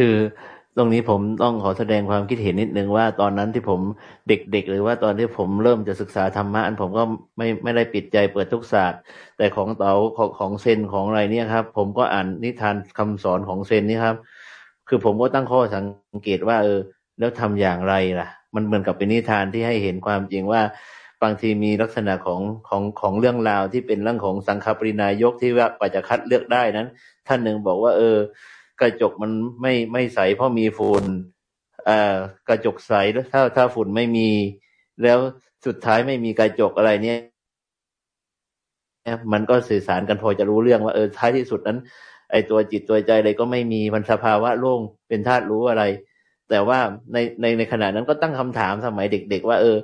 คือ ตรงนี้ผมต้องขอแสดงความคิดเห็นนิดนึงว่าตอนนั้นที่ผมเด็กๆ หรือว่าตอนที่ผมเริ่มจะศึกษาธรรมะอันผมก็ไม่ไม่ได้ปิดใจเปิดทุกศาสตร์ แต่ของเต๋าของของเซนของอะไรเนี่ยครับ ผมก็อ่านนิทานคำสอนของเซนนี่ครับ คือผมก็ตั้งข้อสังเกตว่าเออแล้วทำอย่างไรล่ะ มันเหมือนกับเป็นนิทานที่ให้เห็นความจริงว่าบางทีมีลักษณะของของของเรื่องราวที่เป็นเรื่องของสังฆปรินายกที่ว่าปัจจะคัดเลือกได้นั้น ท่านหนึ่งบอกว่า เออ กระจกมันไม่ไม่ใสเพราะมีฝุ่นอ่ากระจกใสแล้วถ้าถ้าฝุ่นไม่มี แล้วสุดท้ายไม่มีกระจกอะไรเนี่ยมันก็สื่อสารกันพอจะรู้เรื่องว่าเออท้ายที่สุดนั้น ไอตัวจิตตัวใจอะไรก็ไม่มีมันสภาวะโล่งเป็นธาตุรู้อะไร แต่ว่าในในในขณะนั้นก็ตั้งคำถามสมัยเด็ก ๆ ว่า เออ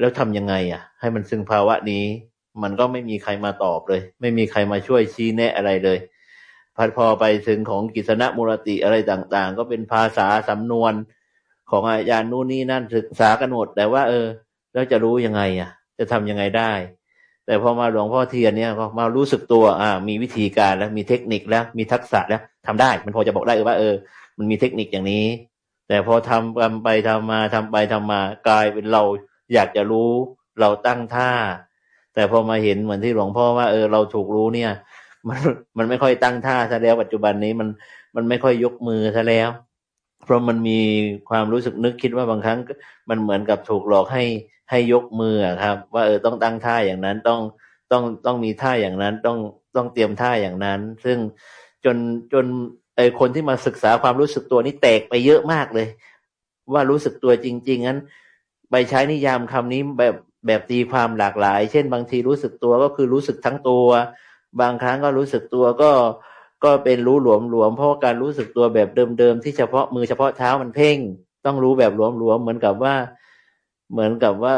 แล้วทำยังไง อะ ให้มันซึ่งภาวะนี้ มันก็ไม่มีใครมาตอบเลย ไม่มีใครมาช่วยชี้แนะอะไรเลย พัดพอไปถึงของกิษณะมูรติอะไรต่าง ๆ ก็เป็นภาษาสำนวนของอาจารย์นู่นนี่นั่นศึกษากันหมดแต่ว่า เออ แล้วจะรู้ยังไงอะ จะทำยังไงได้ แต่พอมาหลวงพ่อเทียนเนี่ยก็มารู้สึกตัวอ่ามีวิธีการแล้วมีเทคนิคแล้วมีทักษะแล้วทำได้ มันพอจะบอกได้ว่า เออ มันมีเทคนิคอย่างนี้ แต่พอทำไปทำมาทำไปทำมากลายเป็นเราอยากจะรู้เราตั้งท่า แต่พอมาเห็นเหมือนที่หลวงพ่อว่าเออเราถูกรู้เนี่ย มันมันไม่ค่อยตั้งท่าซะแล้วปัจจุบันนี้มันมันไม่ค่อยยกมือซะแล้ว เพราะมันมีความรู้สึกนึกคิดว่าบางครั้งมันเหมือนกับถูกหลอกให้ให้ยกมือครับ ว่าเออต้องตั้งท่าอย่างนั้นต้องต้องต้องมีท่าอย่างนั้นต้องต้องเตรียมท่าอย่างนั้น ซึ่งจนจนไอคนที่มาศึกษาความรู้สึกตัวนี้แตกไปเยอะมากเลย ว่ารู้สึกตัวจริงๆนั้นไปใช้นิยามคำนี้แบบแบบตีความหลากหลาย เช่น บางทีรู้สึกตัวก็คือรู้สึกทั้งตัว บางครั้งก็รู้สึกตัวก็ก็เป็นรู้หลวมหลวมเพราะการรู้สึกตัวแบบเดิมๆ ที่เฉพาะมือเฉพาะเท้ามันเพ่ง ต้องรู้แบบหลวมหลวมเหมือนกับว่า เหมือนกับว่า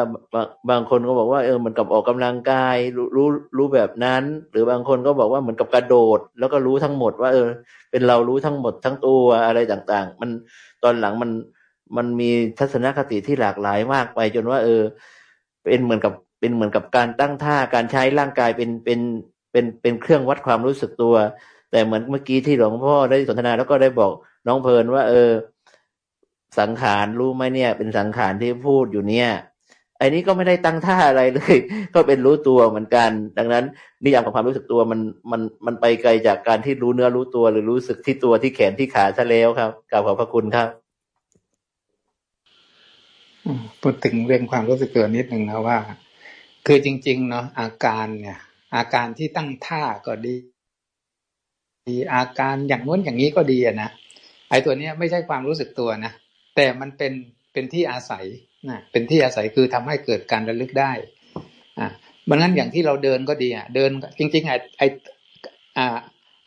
บางคนก็บอกว่าเออเหมือนกับออกกำลังกายรู้รู้รู้แบบนั้น หรือบางคนก็บอกว่าเหมือนกับกระโดด แล้วก็รู้ทั้งหมดว่า เออ เป็นเรารู้ทั้งหมดทั้งตัวอะไรต่างๆ มันตอนหลังมันมันมีทัศนคติที่หลากหลายมากไปจนว่า เออ เป็นเหมือนกับเป็นเหมือนกับการตั้งท่าการใช้ร่างกายเป็นเป็น เป็นเป็นเครื่องวัดความรู้สึกตัว แต่เหมือนเมื่อกี้ที่หลวงพ่อได้สนทนาแล้วก็ได้บอกน้องเพลินว่า เออ สังขารรู้ไหมเนี่ย เป็นสังขารที่พูดอยู่เนี่ยไอ้นี้ก็ไม่ได้ตั้งท่าอะไรเลย ก็เป็นรู้ตัวเหมือนกัน ดังนั้นนิยามของความรู้สึกตัวมันมันมันไปไกลจากการที่รู้เนื้อรู้ตัวหรือรู้สึกที่ตัวที่แขนที่ขาซะแล้วครับกล่าวขอบพระคุณครับพูดถึงเรื่องความรู้สึกตัวนิดหนึ่งนะว่า คือจริง ๆ เนาะอาการเนี่ย อาการที่ตั้งท่าก็ดีอาการอย่างนู้นอย่างนี้ก็ดีนะไอ้ตัวเนี้ยไม่ใช่ความรู้สึกตัวนะแต่มันเป็นเป็นที่อาศัยนะเป็นที่อาศัยคือทำให้เกิดการระลึกได้อ่ามันงั้นอย่างที่เราเดินก็ดีอะเดินจริงๆไอ้ไอ้อ่า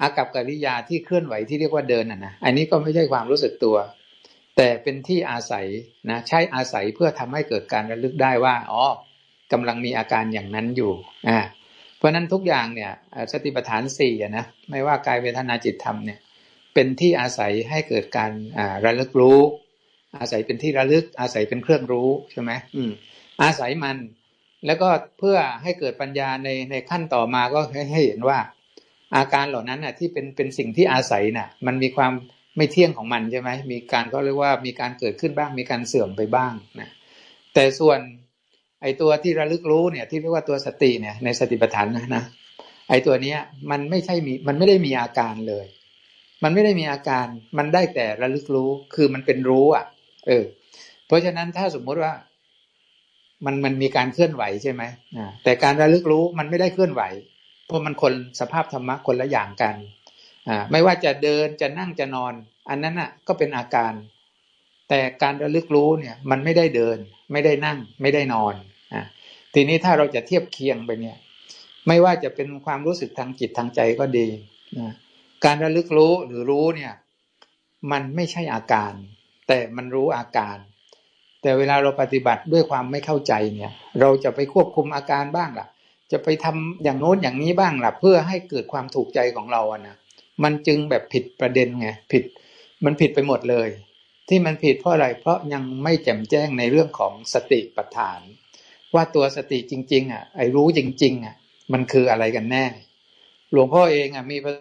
อากับกิริยาที่เคลื่อนไหวที่เรียกว่าเดินอะนะอันนี้ก็ไม่ใช่ความรู้สึกตัว แต่เป็นที่อาศัยนะใช้อาศัยเพื่อทำให้เกิดการระลึกได้ว่าอ๋อกำลังมีอาการอย่างนั้นอยู่อ่า ราะนั้นทุกอย่างเนี่ยสติปัฏฐานสี่นะไม่ว่ากายเวทนาจิตธรรมเนี่ยเป็นที่อาศัยให้เกิดการระลึกรู้ อาศัยเป็นที่ระลึกอาศัยเป็นเครื่องรู้ใช่ไหมอืมอาศัยมันแล้วก็เพื่อให้เกิดปัญญาในในขั้นต่อมาก็ให้เห็นว่า อาการเหล่านั้นน่ะที่เป็นเป็นสิ่งที่อาศัยน่ะ มันมีความไม่เที่ยงของมันใช่ไหมมีการก็เรียกว่ามีการเกิดขึ้นบ้างมีการเสื่อมไปบ้างนะแต่ส่วน ไอตัวที่ระลึกรู้เนี่ย ที่เรียกว่าตัวสติเนี่ย ในสติปัฏฐานนะนะไอตัวเนี้ย มันไม่ใช่มีมันไม่ได้มีอาการเลย มันไม่ได้มีอาการ มันได้แต่ระลึกรู้คือมันเป็นรู้ อะ เออ เพราะฉะนั้นถ้าสมมุติว่า มันมันมีการเคลื่อนไหวใช่ไหมอ่าแต่การระลึกรู้มันไม่ได้เคลื่อนไหว เพราะมันคนสภาพธรรมะคนละอย่างกันอ่าไม่ว่าจะเดินจะนั่งจะนอน อันนั้นอะ ก็เป็นอาการ แต่การระลึกรู้เนี่ย มันไม่ได้เดิน ไม่ได้นั่ง ไม่ได้นอนอะทีนี้ถ้าเราจะเทียบเคียงไปเนี่ย ไม่ว่าจะเป็นความรู้สึกทางจิตทางใจก็ดีนะการระลึกรู้หรือรู้เนี่ย มันไม่ใช่อาการ แต่มันรู้อาการ แต่เวลาเราปฏิบัติด้วยความไม่เข้าใจเนี่ย เราจะไปควบคุมอาการบ้างล่ะ จะไปทำอย่างโน้นอย่างนี้บ้างล่ะ เพื่อให้เกิดความถูกใจของเราอะนะมันจึงแบบผิดประเด็นไงผิด มันผิดไปหมดเลย ที่มันผิดเพราะอะไรเพราะยังไม่แจ่มแจ้งในเรื่องของสติปัฏฐาน ว่าตัวสติจริง ๆ อะ ไอ้รู้จริง ๆ อะ มันคืออะไรกันแน่ หลวงพ่อเองอะมีปร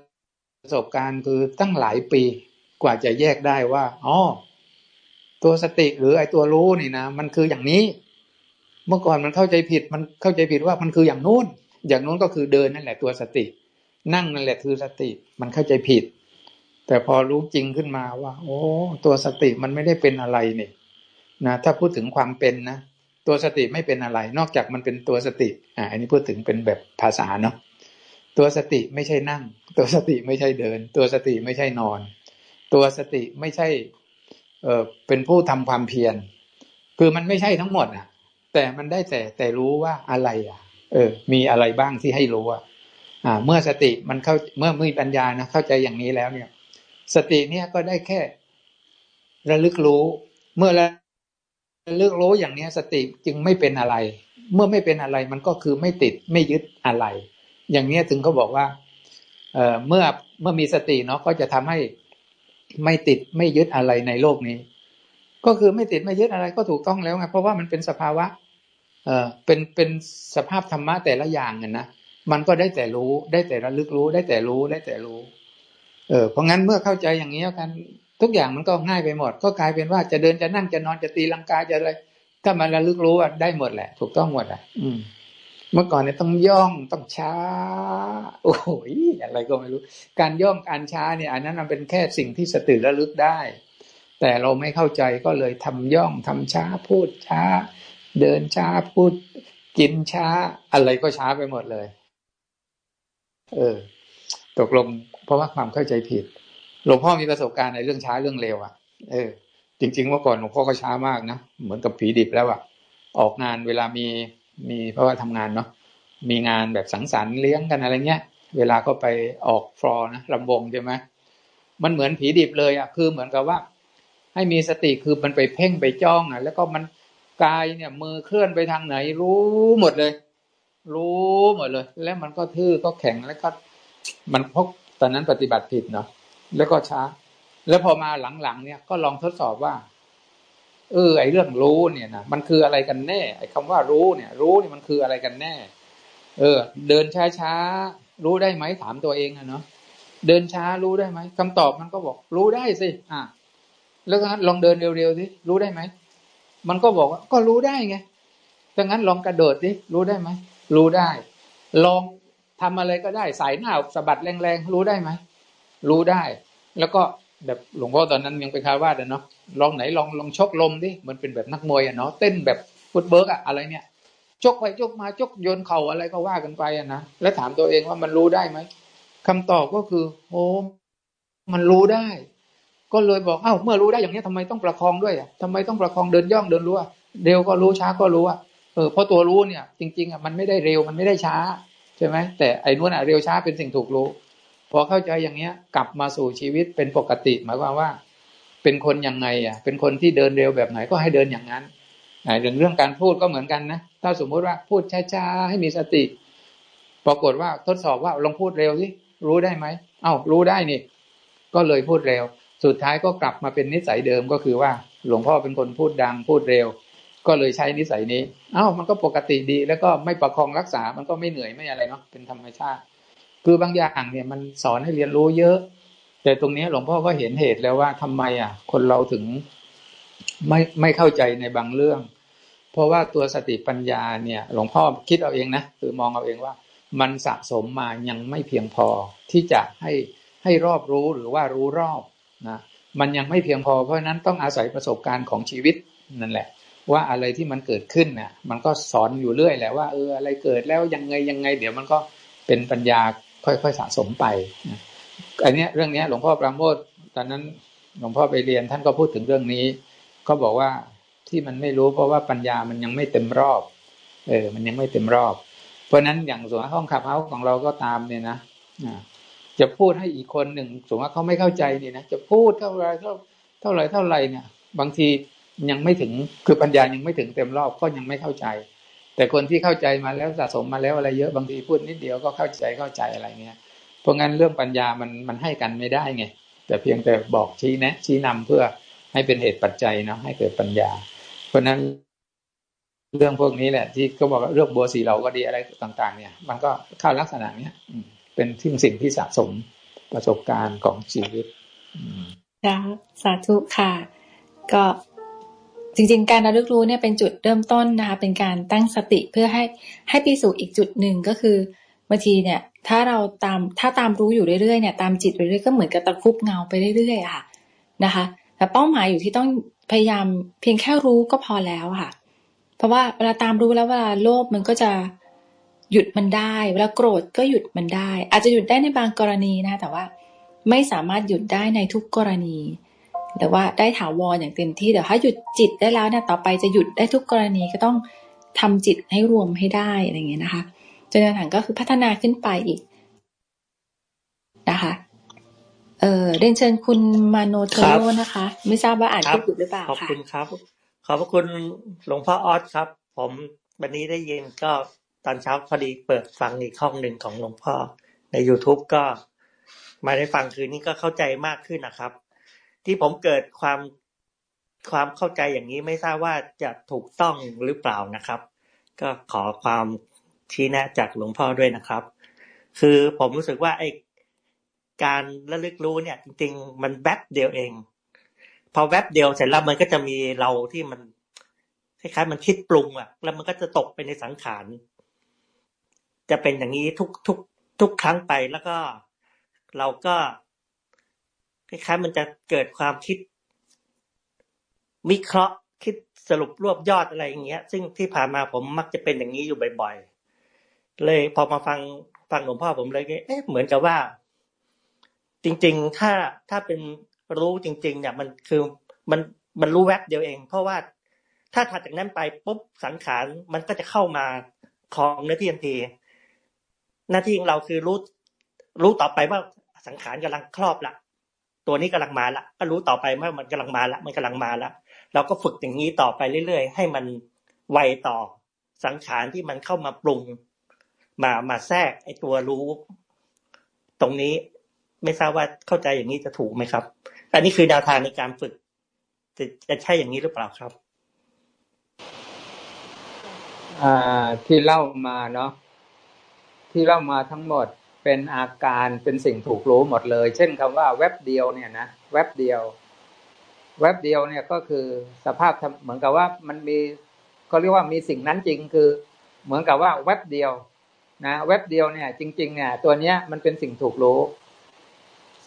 ะสบการณ์คือตั้งหลายปีกว่าจะแยกได้ว่าอ๋อตัวสติหรือไอ้ตัวรู้นี่นะมันคืออย่างนี้ เมื่อก่อนมันเข้าใจผิด มันเข้าใจผิดว่ามันคืออย่างนู้น อย่างนู้นก็คือเดินนั่นแหละตัวสติ นั่งนั่นแหละคือสติ มันเข้าใจผิด แต่พอรู้จริงขึ้นมาว่า โอ้ ตัวสติมันไม่ได้เป็นอะไรนี่นะถ้าพูดถึงความเป็นนะตัวสติไม่เป็นอะไร นอกจากมันเป็นตัวสติอ่าอันนี้พูดถึงเป็นแบบภาษาเนาะตัวสติไม่ใช่นั่ง ตัวสติไม่ใช่เดิน ตัวสติไม่ใช่นอน ตัวสติไม่ใช่เออเป็นผู้ทำความเพียรคือมันไม่ใช่ทั้งหมดอะ แต่มันได้แต่แต่รู้ว่าอะไรอะ เออ มีอะไรบ้างที่ให้รู้อะอ่า เมื่อสติมันเข้าเมื่อมีปัญญานะเข้าใจอย่างนี้แล้วเนี่ย สติเนี่ยก็ได้แค่ระลึกรู้ เมื่อระลือกรู้อย่างนี้สติจึงไม่เป็นอะไร เมื่อไม่เป็นอะไรมันก็คือไม่ติดไม่ยึดอะไร อย่างนี้ถึงเขาบอกว่าเอ่อเมื่อเมื่อมีสติเนาะก็จะทำให้ไม่ติดไม่ยึดอะไรในโลกนี้ ก็คือไม่ติดไม่ยึดอะไรก็ถูกต้องแล้วไงเพราะว่ามันเป็นสภาวะเออเป็นเป็นสภาพธรรมะแต่ละอย่างกันนะมันก็ได้แต่รู้ ได้แต่ระลึกรู้ ได้แต่รู้ได้แต่รู้ เออเพราะงั้นเมื่อเข้าใจอย่างนี้กัน ทุกอย่างมันก็ง่ายไปหมด ก็กลายเป็นว่าจะเดินจะนั่งจะนอนจะตีลังกาจะอะไรถ้ามันระลึกรู้อะได้หมดแหละ ถูกต้องหมดอะ อืม เมื่อก่อนเนี่ยต้องย่องต้องช้า โอ้โหอะไรก็ไม่รู้ การย่องการช้าเนี่ย อันนั้นมันเป็นแค่สิ่งที่สติระลึกได้ แต่เราไม่เข้าใจก็เลยทำย่องทำช้าพูดช้า เดินช้าพูดกินช้าอะไรก็ช้าไปหมดเลย เออ ตกลง เพราะว่าความเข้าใจผิด หลวงพ่อมีประสบการณ์ในเรื่องช้าเรื่องเร็วอะ เออ จริง ๆ เมื่อก่อนหลวงพ่อก็ช้ามากนะ เหมือนกับผีดิบแล้วอะ ออกงานเวลามีมีเพราะว่าทำงานเนาะ มีงานแบบสังสรรค์เลี้ยงกันอะไรเงี้ย เวลาก็ไปออกฟลอร์นะลำวงใช่ไหมมันเหมือนผีดิบเลยอะ คือเหมือนกับว่า ให้มีสติคือมันไปเพ่งไปจ้องอะ แล้วก็มันกายเนี่ยมือเคลื่อนไปทางไหน รู้หมดเลย รู้หมดเลย แล้วมันก็ทื่อก็แข็งแล้วก็ มันพก ตอนนั้นปฏิบัติผิดเนาะแล้วก็ช้า แล้วพอมาหลังๆเนี่ยก็ลองทดสอบว่า เออ ไอเรื่องรู้เนี่ยนะมันคืออะไรกันแน่ ไอคำว่ารู้เนี่ย รู้เนี่ยมันคืออะไรกันแน่ เออ เดินช้าๆรู้ได้ไหมถามตัวเองอะเนาะเดินช้ารู้ได้ไหมคำตอบมันก็บอก รู้ได้สิอะแล้วงั้นลองเดินเร็วๆสิรู้ได้ไหมมันก็บอกว่าก็รู้ได้ไงดังนั้นลองกระโดดสิรู้ได้ไหมรู้ได้ ลอง ทำอะไรก็ได้สายหน้าสะบัดแรงๆรู้ได้ไหมรู้ได้ แล้วก็แบบหลวงพ่อตอนนั้นยังเป็นคาวาดเนาะลองไหนลองลองชกลมดิมันเป็นแบบนักมวยอะเนาะเต้นแบบฟุตเบิร์กอะอะไรเนี่ยชกไปชกมาชกโยนเข่าอะไรก็ว่ากันไปอะนะแล้วถามตัวเองว่ามันรู้ได้ไหมคำตอบก็คือโอ้มันรู้ได้ ก็เลยบอกเอ้าเมื่อรู้ได้อย่างนี้ทำไมต้องประคองด้วยอะทำไมต้องประคองเดินย่องเดินรู้อะเร็วก็รู้ช้าก็รู้อะเออเพราะตัวรู้เนี่ย จริง ๆอะมันไม่ได้เร็วมันไม่ได้ช้า ใช่ไหมแต่ไอ้นู้นอะเร็วช้าเป็นสิ่งถูกรู้ พอเข้าใจอย่างเนี้ย กลับมาสู่ชีวิตเป็นปกติ หมายความว่า เป็นคนยังไงอะ เป็นคนที่เดินเร็วแบบไหนก็ให้เดินอย่างนั้นเรื่องเรื่องการพูดก็เหมือนกันนะถ้าสมมติว่าพูดช้าๆให้มีสติ ปรากฏว่าทดสอบว่าลองพูดเร็วสิรู้ได้ไหมเอ้ารู้ได้นี่ ก็เลยพูดเร็ว สุดท้ายก็กลับมาเป็นนิสัยเดิมก็คือว่า หลวงพ่อเป็นคนพูดดังพูดเร็ว ก็เลยใช้นิสัยนี้ เอ้ามันก็ปกติดี แล้วก็ไม่ประคองรักษา มันก็ไม่เหนื่อยไม่อะไรเนาะ เป็นธรรมชาติ คือบางอย่างเนี่ยมันสอนให้เรียนรู้เยอะ แต่ตรงนี้หลวงพ่อก็เห็นเหตุแล้วว่าทำไมอะ คนเราถึงไม่ไม่เข้าใจในบางเรื่อง เพราะว่าตัวสติปัญญาเนี่ย หลวงพ่อคิดเอาเองนะ คือมองเอาเองว่า มันสะสมมายังไม่เพียงพอที่จะให้ให้รอบรู้หรือว่ารู้รอบนะ มันยังไม่เพียงพอ เพราะนั้นต้องอาศัยประสบการณ์ของชีวิตนั่นแหละ ว่าอะไรที่มันเกิดขึ้นเนี่ยมันก็สอนอยู่เรื่อยแหละว่าเอออะไรเกิดแล้วยังไงยังไง เดี๋ยวมันก็เป็นปัญญาค่อยๆสะสมไปอันนี้เรื่องนี้หลวงพ่อปราโมทตอนนั้นหลวงพ่อไปเรียนท่านก็พูดถึงเรื่องนี้ ก็บอกว่าที่มันไม่รู้เพราะว่าปัญญามันยังไม่เต็มรอบ เออ มันยังไม่เต็มรอบ เพราะนั้นอย่างส่วนห้องขับเฮาของเราก็ตามเนี่ยนะจะพูดให้อีกคนหนึ่งสมมติว่าเขาไม่เข้าใจนี่นะจะพูดเท่าไรเท่าเท่าไรเท่าไรเนี่ย บางที ยังไม่ถึงคือปัญญายังไม่ถึงเต็มรอบก็ยังไม่เข้าใจ แต่คนที่เข้าใจมาแล้วสะสมมาแล้วอะไรเยอะบางทีพูดนิดเดียวก็เข้าใจเข้าใจอะไรเงี้ยเพราะงั้นเรื่องปัญญามันมันให้กันไม่ได้ไงแต่เพียงแต่บอกชี้แนะ ชี้นำเพื่อให้เป็นเหตุปัจจัยเนาะให้เกิดปัญญา เพราะนั้นเรื่องพวกนี้แหละ ที่ก็บอกเรื่องบัวสีเราก็ดีอะไรต่าง ๆ เนี่ย มันก็เข้าลักษณะเนี้ยเป็นที่สิ่งที่สะสมประสบการณ์ของชีวิตค่ะสาธุค่ะ ก็ จริงๆ การระลึกรู้เนี่ยเป็นจุดเริ่มต้นนะคะ เป็นการตั้งสติเพื่อให้ให้ไปสู่อีกจุดหนึ่งก็คือบางทีเนี่ย ถ้าเราตามถ้าตามรู้อยู่เรื่อยๆเนี่ยตามจิตไปเรื่อยก็เหมือนกับตะคุบเงาไปเรื่อยๆค่ะนะคะ แต่เป้าหมายอยู่ที่ต้องพยายามเพียงแค่รู้ก็พอแล้วค่ะ เพราะว่าเวลาตามรู้แล้วเวลาโลภมันก็จะหยุดมันได้ เวลาโกรธก็หยุดมันได้ อาจจะหยุดได้ในบางกรณีนะแต่ว่าไม่สามารถหยุดได้ในทุกกรณี แต่ว่าได้ถาวรอย่างเต็มที่แต่ถ้าหยุดจิตได้แล้วเนี่ยต่อไปจะหยุดได้ทุกกรณีก็ต้องทำจิตให้รวมให้ได้อะไรเงี้ยนะคะจนกระทั่งก็คือพัฒนาขึ้นไปอีกนะคะเออเรียนเชิญคุณมาโนเทโรนะคะ ไม่ทราบว่าอ่านถูกหรือเปล่าค่ะขอบคุณครับ ขอบพระคุณหลวงพ่อออสครับ ผมวันนี้ได้ยินก็ตอนเช้าพอดีเปิดฟังอีกห้องหนึ่งของหลวงพ่อ ใน youtube ก็มาได้ฟังคืนนี้ก็เข้าใจมากขึ้นนะครับ ที่ผมเกิดความความเข้าใจอย่างนี้ไม่ทราบว่าจะถูกต้องหรือเปล่านะครับ ก็ขอความชี้แนะจากหลวงพ่อด้วยนะครับ คือผมรู้สึกว่าไอ้การระลึกรู้เนี่ย จริง ๆ มันแวบเดียวเอง พอแวบเดียวเสร็จแล้วมันก็จะมีเราที่มันคล้ายๆมันคิดปรุงอะแล้วมันก็จะตกไปในสังขารจะเป็นอย่างนี้ทุกทุกทุกครั้งไปแล้วก็ เราก็ คล้ายๆมันจะเกิดความคิดวิเคราะห์คิดสรุปรวบยอดอะไรอย่างเงี้ย ซึ่งที่ผ่านมาผมมักจะเป็นอย่างนี้อยู่บ่อยๆ เลยพอมาฟังฟังหลวงพ่อผมเลยเอ๊ะเหมือนกับว่า จริง ๆ ถ้าถ้าเป็นรู้จริง ๆ เนี่ย มันคือมันมันรู้แวบเดียวเอง เพราะว่าถ้าถัดจากนั้นไปปุ๊บสังขารมันก็จะเข้ามาคลองเนื้อที่ทันที หน้าที่ของเราคือรู้รู้ต่อไปว่าสังขารกำลังครอบละ ตัวนี้กำลังมาละก็รู้ต่อไปว่ามันกำลังมาละมันกำลังมาละเราก็ฝึกอย่างนี้ต่อไปเรื่อย ๆ ให้มันไวต่อสังขารที่มันเข้ามาปรุง มามาแทรกไอตัวรู้ ตรงนี้ไม่ทราบว่าเข้าใจอย่างนี้จะถูกไหมครับ อันนี้คือแนวทางในการฝึก จะจะใช่อย่างนี้หรือเปล่าครับ อ่าที่เล่ามาเนาะที่เล่ามาทั้งหมด เป็นอาการเป็นสิ่งถูกรู้หมดเลย เช่นคำว่าแว็บเดียวเนี่ยนะแว็บเดียวแว็บเดียวเนี่ยก็คือสภาพเหมือนกับว่ามันมีเขาเรียกว่ามีสิ่งนั้นจริงคือ เหมือนกับว่าแว็บเดียวนะแว็บเดียวเนี่ย จริง ๆ เนี่ย ตัวเนี้ยมันเป็นสิ่งถูกรู้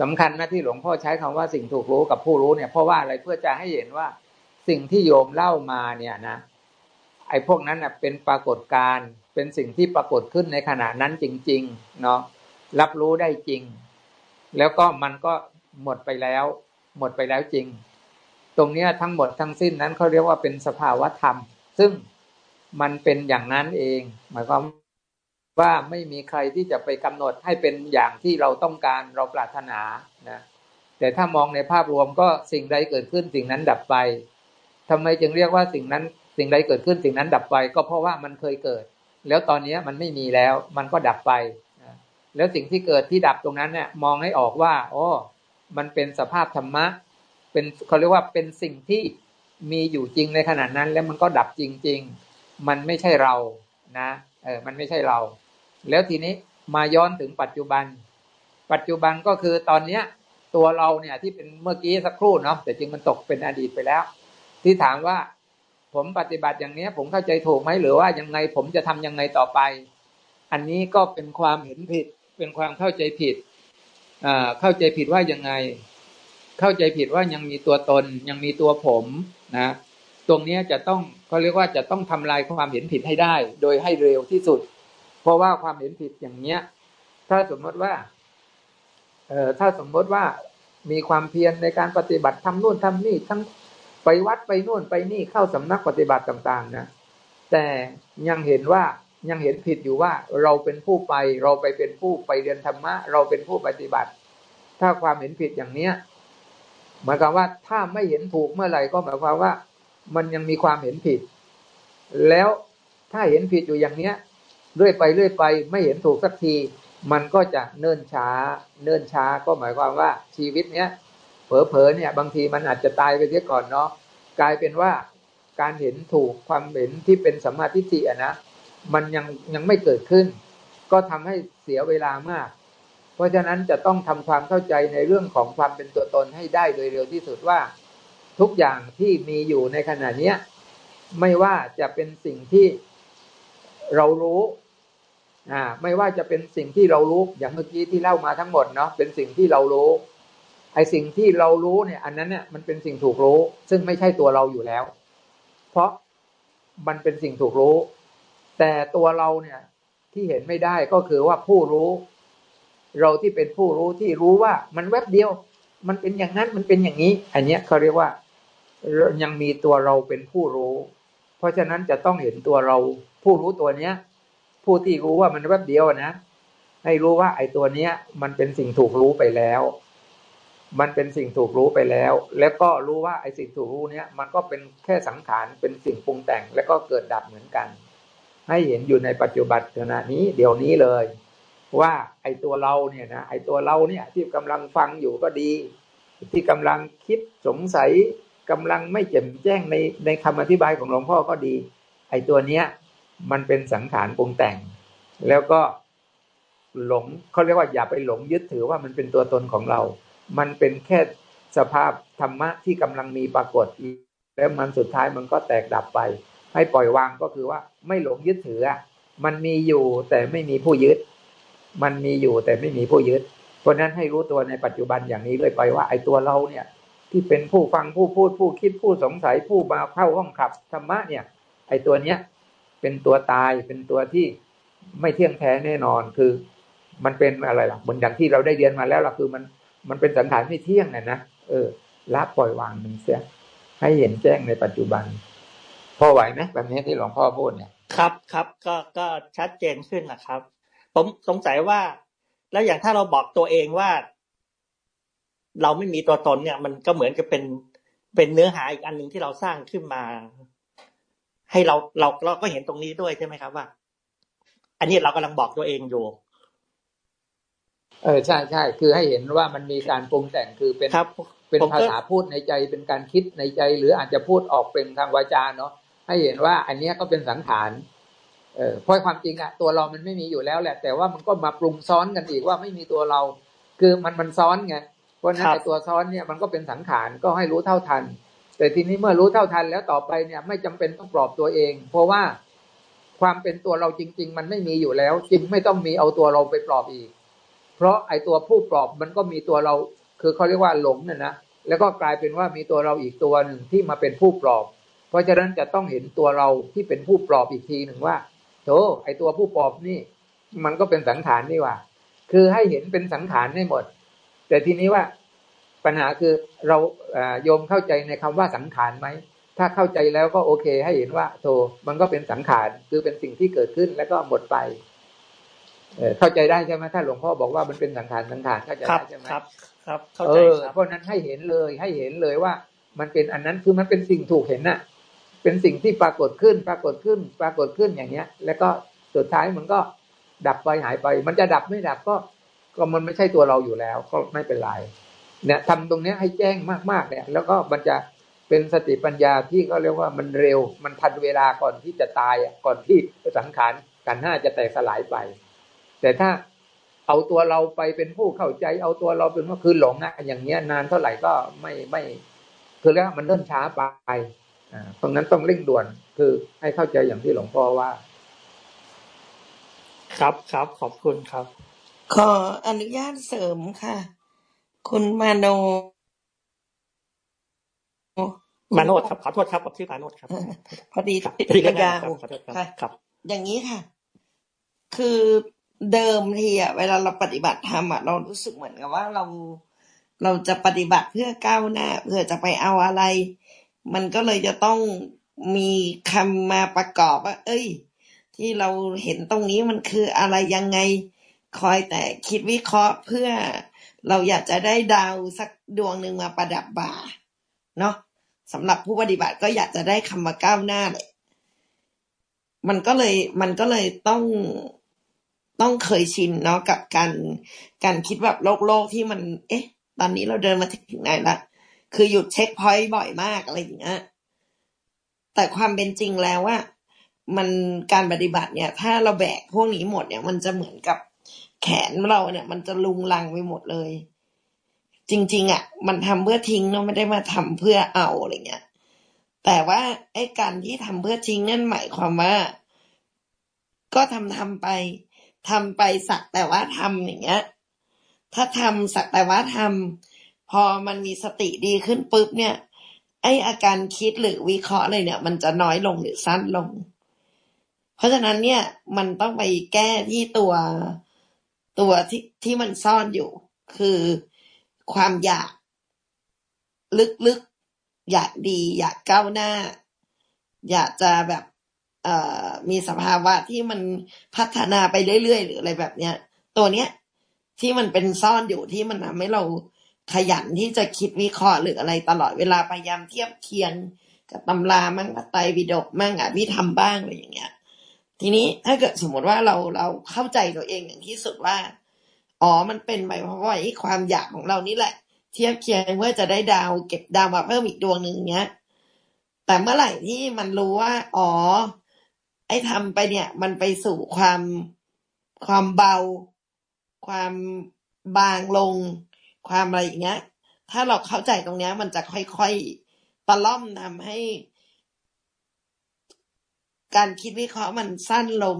สำคัญนะที่หลวงพ่อใช้คำว่าสิ่งถูกรู้กับผู้รู้เนี่ยเพราะว่าอะไรเพื่อจะให้เห็นว่าสิ่งที่โยมเล่ามาเนี่ยนะไอ้พวกนั้นเน่ะเป็นปรากฏการณ์เป็นสิ่งที่ปรากฏขึ้นในขณะนั้นจริง ๆ เนาะ รับรู้ได้จริง แล้วก็มันก็หมดไปแล้ว หมดไปแล้วจริง ตรงนี้ทั้งหมดทั้งสิ้นนั้นเขาเรียกว่าเป็นสภาวะธรรม ซึ่งมันเป็นอย่างนั้นเอง หมายความว่าไม่มีใครที่จะไปกำหนดให้เป็นอย่างที่เราต้องการเราปรารถนานะแต่ถ้ามองในภาพรวมก็สิ่งใดเกิดขึ้นสิ่งนั้นดับไปทำไมจึงเรียกว่าสิ่งนั้น สิ่งใดเกิดขึ้นสิ่งนั้นดับไป ก็เพราะว่ามันเคยเกิด แล้วตอนนี้มันไม่มีแล้ว มันก็ดับไป แล้วสิ่งที่เกิดที่ดับตรงนั้นเนี่ยมองให้ออกว่าอ๋อมันเป็นสภาพธรรมะ เป็นเขาเรียกว่าเป็นสิ่งที่มีอยู่จริงในขณะนั้น แล้วมันก็ดับจริง ๆ มันไม่ใช่เรานะเออมันไม่ใช่เรา แล้วทีนี้มาย้อนถึงปัจจุบัน ปัจจุบันก็คือตอนเนี้ย ตัวเราเนี่ยที่เป็นเมื่อกี้สักครู่เนาะแต่จริงมันตกเป็นอดีตไปแล้ว ที่ถามว่าผมปฏิบัติอย่างเนี้ยผมเข้าใจถูกไหมหรือว่ายังไงผมจะทำยังไงต่อไป อันนี้ก็เป็นความเห็นผิด เป็นความเข้าใจผิดเข้าใจผิดว่ายังไง เข้าใจผิดว่ายังมีตัวตน ยังมีตัวผมนะ ตรงนี้จะต้องเขาเรียกว่าจะต้องทำลายความเห็นผิดให้ได้ โดยให้เร็วที่สุด เพราะว่าความเห็นผิดอย่างเนี้ย ถ้าสมมติว่าเอ่อถ้าสมมติว่ามีความเพียรในการปฏิบัติทำนู่นทำนี่ทั้งไปวัดไปนู่นไปนี่เข้าสำนักปฏิบัติต่าง ๆ นะแต่ยังเห็นว่า ยังเห็นผิดอยู่ว่าเราเป็นผู้ไป เราไปเป็นผู้ไปเรียนธรรมะ เราเป็นผู้ปฏิบัติ ถ้าความเห็นผิดอย่างเนี้ยหมายความว่าถ้าไม่เห็นถูกเมื่อไหร่ก็หมายความว่า มันยังมีความเห็นผิด แล้วถ้าเห็นผิดอยู่อย่างเนี้ยเรื่อยไปเรื่อยไป ไม่เห็นถูกสักที มันก็จะเนิ่นช้า เนิ่นช้าก็หมายความว่าชีวิตเนี้ยเผลอๆเนี่ย บางทีมันอาจจะตายไปเสียก่อนเนาะกลายเป็นว่าการเห็นถูกความเห็นที่เป็นสัมมาทิฏฐิอะนะ มันยังยังไม่เกิดขึ้น ก็ทำให้เสียเวลามาก เพราะฉะนั้นจะต้องทำความเข้าใจในเรื่องของความเป็นตัวตนให้ได้โดยเร็วที่สุดว่า ทุกอย่างที่มีอยู่ในขณะเนี้ยไม่ว่าจะเป็นสิ่งที่เรารู้อ่าไม่ว่าจะเป็นสิ่งที่เรารู้อย่างเมื่อกี้ที่เล่ามาทั้งหมดเนาะเป็นสิ่งที่เรารู้ไอ้สิ่งที่เรารู้เนี่ยอันนั้นเนี่ยมันเป็นสิ่งถูกรู้ ซึ่งไม่ใช่ตัวเราอยู่แล้ว เพราะมันเป็นสิ่งถูกรู้ แต่ตัวเราเนี่ยที่เห็นไม่ได้ก็คือว่าผู้รู้ เราที่เป็นผู้รู้ที่รู้ว่ามันแวบเดียว มันเป็นอย่างนั้นมันเป็นอย่างนี้ อันเนี้ยเขาเรียกว่ายังมีตัวเราเป็นผู้รู้ เพราะฉะนั้นจะต้องเห็นตัวเรา ผู้รู้ตัวเนี้ย ผู้ที่รู้ว่ามันแวบเดียวนะให้รู้ว่าไอ้ตัวเนี้ย มันเป็นสิ่งถูกรู้ไปแล้ว มันเป็นสิ่งถูกรู้ไปแล้ว แล้วก็รู้ว่าไอ้สิ่งถูกรู้เนี้ยมันก็เป็นแค่สังขารเป็นสิ่งปรุงแต่ง แล้วก็เกิดดับเหมือนกัน ให้เห็นอยู่ในปัจจุบันขณะนี้ เดี๋ยวนี้เลย ว่าไอ้ตัวเราเนี่ยนะไอ้ตัวเราเนี่ยที่กำลังฟังอยู่ก็ดี ที่กำลังคิดสงสัยกำลังไม่แจ่มแจ้งในในคำอธิบายของหลวงพ่อก็ดี ไอ้ตัวเนี้ยมันเป็นสังขารปรุงแต่ง แล้วก็หลงเขาเรียกว่าอย่าไปหลงยึดถือว่ามันเป็นตัวตนของเรา มันเป็นแค่สภาพธรรมะที่กำลังมีปรากฏแล้วมันสุดท้ายมันก็แตกดับไป ให้ปล่อยวางก็คือว่า ไม่หลงยึดถือมันมีอยู่แต่ไม่มีผู้ยึด มันมีอยู่แต่ไม่มีผู้ยึด เพราะนั้นให้รู้ตัวในปัจจุบันอย่างนี้เลยไปว่า ไอ้ตัวเราเนี่ย ที่เป็นผู้ฟังผู้พูดผู้คิดผู้สงสัยผู้มาเข้าห้องขับธรรมะเนี่ย ไอ้ตัวเนี้ยเป็นตัวตายเป็นตัวที่ไม่เที่ยงแท้แน่นอนคือ มันเป็นอะไรล่ะบนอย่างที่เราได้เรียนมาแล้วล่ะคือมันมันเป็นสังขารไม่เที่ยงน่ะนะเออละปล่อยวางมันเสียให้เห็นแจ้งในปัจจุบัน พอไหวไหมแบบนี้ที่หลวงพ่อพูดเนี่ยครับครับก็ก็ชัดเจนขึ้นนะครับ ผมสงสัยว่า แล้วอย่างถ้าเราบอกตัวเองว่า เราไม่มีตัวตนเนี่ย มันก็เหมือนกับเป็นเป็นเนื้อหาอีกอันหนึ่งที่เราสร้างขึ้นมา ให้เราเราเราก็เห็นตรงนี้ด้วยใช่ไหมครับว่า อันนี้เรากำลังบอกตัวเองอยู่เออใช่ใช่คือให้เห็นว่ามันมีการปรุงแต่งคือเป็นครับเป็นผมก็ภาษาพูดในใจเป็นการคิดในใจ หรืออาจจะพูดออกเป็นทางวาจาเนาะ ให้เห็นว่า อันเนี้ยก็เป็นสังขารเออเพราะความจริงอะตัวเรามันไม่มีอยู่แล้วแหละ แต่ว่ามันก็มาปรุงซ้อนกันอีกว่าไม่มีตัวเรา คือมันมันซ้อนไงเพราะฉะนั้นครับไอ้ตัวซ้อนเนี่ยมันก็เป็นสังขารก็ให้รู้เท่าทัน แต่ทีนี้เมื่อรู้เท่าทันแล้วต่อไปเนี่ยไม่จำเป็นต้องปลอบตัวเอง เพราะว่าความเป็นตัวเราจริง ๆ มันไม่มีอยู่แล้วจึงไม่ต้องมีเอาตัวเราไปปลอบอีก เพราะไอ้ตัวผู้ปลอบมันก็มีตัวเรา คือเขาเรียกว่าหลงน่ะนะแล้วก็กลายเป็นว่ามีตัวเราอีกตัวหนึ่งที่มาเป็นผู้ปลอบ เพราะฉะนั้นจะต้องเห็นตัวเราที่เป็นผู้ปลอบอีกทีหนึ่งว่าโธ่ไอ้ตัวผู้ปลอบนี่ มันก็เป็นสังขารนี่หว่า คือให้เห็นเป็นสังขารให้หมด แต่ทีนี้ว่าปัญหาคือเราเอ่อโยมเข้าใจในคำว่าสังขารไหมถ้าเข้าใจแล้วก็โอเค ให้เห็นว่าโธ่มันก็เป็นสังขารคือเป็นสิ่งที่เกิดขึ้นแล้วก็หมดไปเออเข้าใจได้ใช่ไหมถ้าหลวงพ่อบอกว่ามันเป็นสังขารสังขารเข้าใจครับได้ใช่ไหมครับ ครับ เข้าเอใจอครับเพราะนั้นให้เห็นเลยให้เห็นเลยว่า มันเป็นอันนั้นคือมันเป็นสิ่งถูกเห็นน่ะ เป็นสิ่งที่ปรากฏขึ้น ปรากฏขึ้น ปรากฏขึ้นอย่างเงี้ย แล้วก็สุดท้ายมันก็ดับไปหายไป มันจะดับไม่ดับก็ ก็มันไม่ใช่ตัวเราอยู่แล้ว ก็ไม่เป็นไรเนี่ยทำตรงเนี้ยให้แจ้งมากๆเนี่ย แล้วก็มันจะเป็นสติปัญญาที่เขาเรียกว่ามันเร็ว มันทันเวลาก่อนที่จะตายก่อนที่สังขารกันห้าจะแตกสลายไป แต่ถ้าเอาตัวเราไปเป็นผู้เข้าใจ เอาตัวเราเป็นว่าคือหลงอะอย่างเงี้ยนานเท่าไหร่ก็ไม่ไม่ คือแล้วมันเริ่มช้าไป อ่าตรงนั้นต้องเร่งด่วนคือให้เข้าใจอย่างที่หลวงพ่อว่า ครับครับขอบคุณครับ ขออนุญาตเสริมค่ะ คุณมาโน มาโนดครับขอโทษครับผมชื่อมาโนดครับเออพอดีครับติดที่เรียกยาง่ายๆวครับขอโทษครับค่ะครับ อย่างนี้ค่ะ คือเดิมทีอะเวลาเราปฏิบัติธรรมอะเรารู้สึกเหมือนกับว่าเราเราจะปฏิบัติเพื่อก้าวหน้าเพื่อจะไปเอาอะไร มันก็เลยจะต้องมีคำมาประกอบว่า เอ้ย ที่เราเห็นตรงนี้มันคืออะไรยังไง คอยแต่คิดวิเคราะห์เพื่อเราอยากจะได้ดาวสักดวงหนึ่งมาประดับบ่าเนาะสำหรับผู้ปฏิบัติก็อยากจะได้คำว่าก้าวหน้าเลยมันก็เลยมันก็เลยต้องต้องเคยชินเนาะกับการการคิดแบบโลกโลกที่มัน เอ๊ะ ตอนนี้เราเดินมาถึงไหนละ คือหยุดเช็คพอยต์บ่อยมากอะไรอย่างเงี้ยแต่ความเป็นจริงแล้วว่ามันการปฏิบัติเนี่ย ถ้าเราแบกพวกนี้หมดเนี่ย มันจะเหมือนกับแขนเราเนี่ย มันจะลุงลังไปหมดเลย จริง ๆอะ มันทำเพื่อทิ้งเนาะไม่ได้มาทำเพื่อเอาอะไรเงี้ยแต่ว่าไอ้การที่ทำเพื่อทิ้งนั่นหมายความว่า ก็ทำทำไปทำไปสักแต่ว่าทำอย่างเงี้ย ถ้าทำสักแต่ว่าทำ พอมันมีสติดีขึ้นปุ๊บเนี่ย ไออาการคิดหรือวิเคราะห์อะไรเนี่ย มันจะน้อยลงหรือสั้นลง เพราะฉะนั้นเนี่ย มันต้องไปแก้ที่ตัวตัวที่ที่มันซ่อนอยู่ คือความอยาก ลึกๆ อยากดี อยากก้าวหน้า อยากจะแบบเอ่อมีสภาวะที่มันพัฒนาไปเรื่อยๆ หรืออะไรแบบเนี้ย ตัวเนี้ยที่มันเป็นซ่อนอยู่ที่มันทำให้เรา ขยันที่จะคิดวิเคราะห์หรืออะไรตลอดเวลาพยายามเทียบเคียงกับตำรามั่งกับไตรปิฎกมั่งอะพี่ทำบ้างอะไรอย่างเงี้ย ทีนี้ถ้าเกิดสมมติว่าเราเราเข้าใจตัวเองอย่างที่สุดว่าอ๋อมันเป็นไปเพราะว่าไอ้ความอยากของเรานี่แหละ เทียบเคียงเพื่อจะได้ดาว เก็บดาวมาเพิ่มอีกดวงหนึ่งเงี้ย แต่เมื่อไหร่ที่มันรู้ว่า อ๋อ ไอ้ทำไปเนี่ย มันไปสู่ความความเบา ความบางลง ความอะไรอย่างเงี้ย ถ้าเราเข้าใจตรงเนี้ย มันจะค่อยๆตะล่อมทำให้ การคิดวิเคราะห์มันสั้นลง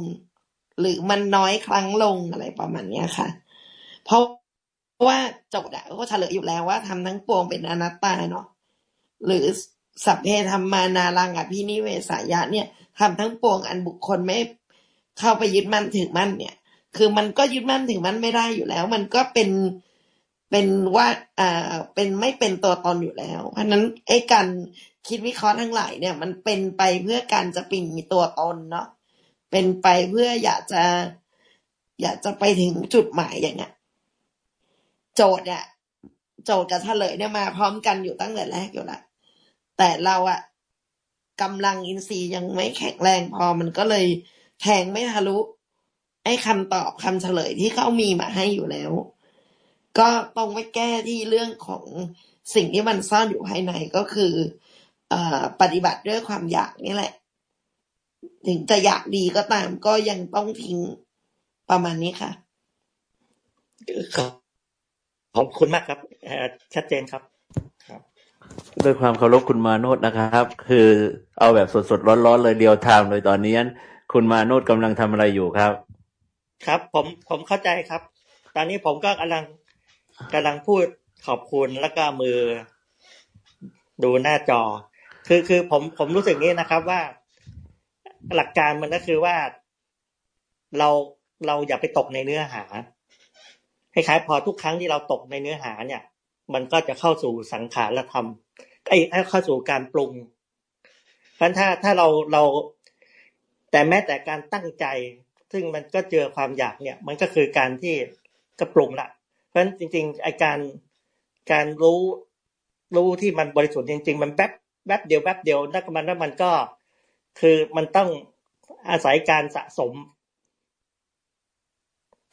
หรือมันน้อยครั้งลงอะไรประมาณเนี้ยค่ะ เพราะว่าโจทย์อะก็เฉลยอยู่แล้วว่าทำทั้งปวงเป็นอนัตตาเนาะหรือสัพเพธรรมานารังอภินิเวสายะเนี่ยทำทั้งปวงอันบุคคลไม่เข้าไปยึดมั่นถือมั่นเนี่ย คือมันก็ยึดมั่นถือมั่นไม่ได้อยู่แล้ว มันก็เป็น เป็นว่าอ่าเป็นไม่เป็นตัวตนอยู่แล้ว เพราะนั้นไอ้การคิดวิเคราะห์ทั้งหลายเนี่ย มันเป็นไปเพื่อการจะปีมีตัวตนเนาะเป็นไปเพื่ออยากจะ อยากจะไปถึงจุดหมายอย่างเงี้ยโจทย์เนี่ยโจทย์กับเฉลยเนี่ยมาพร้อมกันอยู่ตั้งแต่แรกอยู่ล้วแต่เราอะกำลังอินทรีย์ยังไม่แข็งแรงพอมันก็เลยแทงไม่ทะลุไอ้คำตอบคำเฉลยที่เขามีมาให้อยู่แล้ว ก็ต้องไปแก้ที่เรื่องของสิ่งที่มันซ่อนอยู่ภายในก็คือ เอ่อ ปฏิบัติด้วยความอยากนี่แหละ ถึงจะอยากดีก็ตามก็ยังต้องทิ้งประมาณนี้ค่ะ ขอบคุณมากครับเอ่อชัดเจนครับ ครับ ด้วยความเคารพคุณมาโนดนะครับ คือเอาแบบสดๆร้อนๆเลยเดียวไทม์เลยตอนนี้ คุณมาโนดกำลังทำอะไรอยู่ครับ ครับ ผมผมเข้าใจครับ ตอนนี้ผมก็กำลัง กำลังพูดขอบคุณแล้วก็มือดูหน้าจอ คือคือผมผมรู้สึกนี้นะครับว่า หลักการมันก็คือว่าเราเราอย่าไปตกในเนื้อหาคล้ายๆพอทุกครั้งที่เราตกในเนื้อหาเนี่ย มันก็จะเข้าสู่สังขารธรรมไอ้เข้าสู่การปรุงเพราะถ้าถ้าเราเราแต่แม้แต่การตั้งใจ ซึ่งมันก็เจอความอยากเนี่ย มันก็คือการที่ก็ปรุงละ เพราะฉะนั้นจริงๆไอการการรู้รู้ที่มันบริสุทธิ์จริง ๆ มันแป๊บแป๊บเดียวแป๊บเดียวแล้วมันแล้วมันก็ คือมันต้องอาศัยการสะสม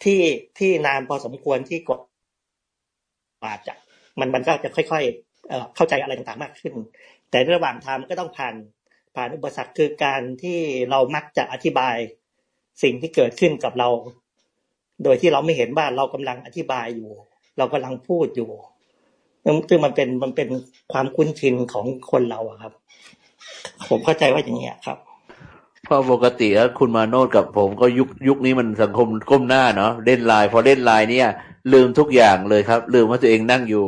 ที่ที่นานพอสมควรที่กว่าจะมันมันก็จะค่อยๆเออเข้าใจอะไรต่างๆมากขึ้น แต่ระหว่างทางก็ต้องผ่านผ่านอุปสรรคคือการที่เรามักจะอธิบายสิ่งที่เกิดขึ้นกับเรา โดยที่เราไม่เห็นว่าเรากำลังอธิบายอยู่ เรากำลังพูดอยู่ซึ่งมันเป็นมันเป็นความคุ้นชินของคนเราอะครับ ผมเข้าใจว่าอย่างนี้ครับเพราะปกติแล้วคุณมาโนดกับผมก็ยุคยุคนี้มันสังคมก้มหน้าเนาะเล่นไลน์พอเล่นไลน์เนี่ย ลืมทุกอย่างเลยครับ ลืมว่าตัวเองนั่งอยู่